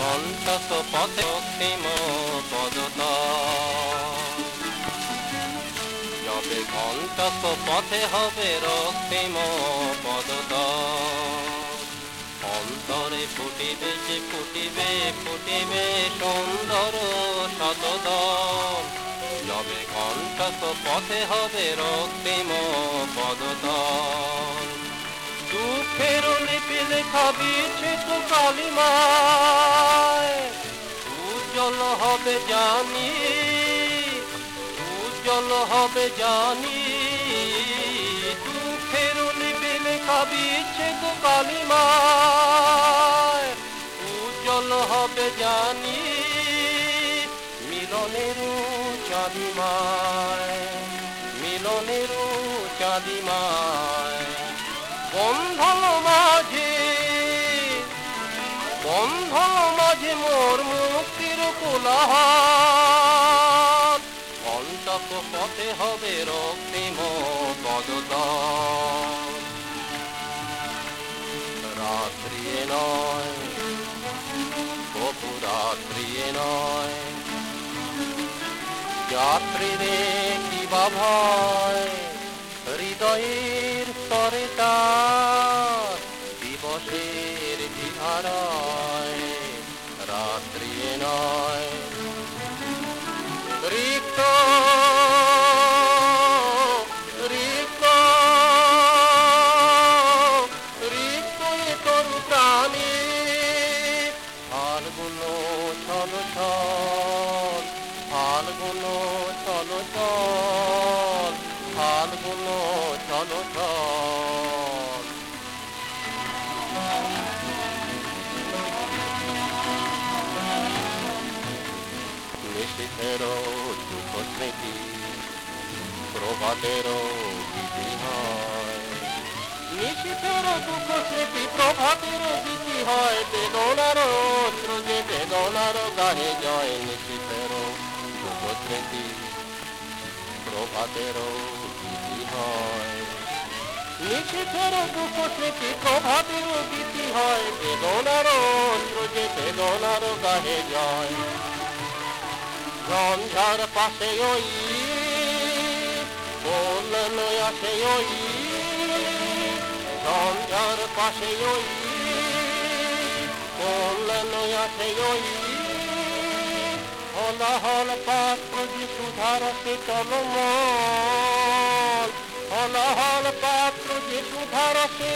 কণ্ঠক পথে অক্তিম পদতা যবে কণ্ঠক পথে হবে রক্তিম পদতা অন্তরে ফুটিবে যে ফুটিবে ফুটিবে সুন্দর শতদল যবে কণ্ঠক পথে হবে রক্তিম পদতল দুঃখের লিপি লেখা বিচ্ছিত কালিমায়। উজ্জ্বল হবে জানি, উজ্জ্বল হবে জানি। দুঃখের লিপি লেখা বিচ্ছিত কালিমায়। উজ্জ্বল হবে জানি, মিলনের চাঁদিমায় মিলনের চাঁদিমায়। বন্ধন মাঝে বন্ধন মাঝে মোর মুক্তির কোলাহল। কণ্টক পথে হবে রক্তিম পদদল রাত্রি নয় রাত্রি নয়। যাত্রী রে কি বা ভয়, হৃদয়ের স্তরে তার নয়। রিক্ত রিক্ত রিক্ত তোর প্রাণী। ফালগুলো চল চল ফালগুলো চল ছল। নিশীথেরও দুঃখ স্মৃতি প্রভাতেরও গীতি হয় নিশীথেরও দুঃখ স্মৃতি প্রভাতেরও গীতি হয় বেদনারও অশ্রু যে বেদনারও গাহে জয় নিশীথেরও দুঃখ স্মৃতি প্রভাতেরও গীতি হয় নিশীথেরও দুঃখ স্মৃতি প্রভাতেরও গীতি হয় বেদনারও অশ্রু যে বেদনারও গাহে জয় ঝঞ্ঝার পাশে ওই বলল আসে ওই ঝঞ্ঝার পাশে ওই বলল আসে ওই। হলাহল পাত্র যে সুধার সে চলমল হলাহল পাত্র যে সুধার সে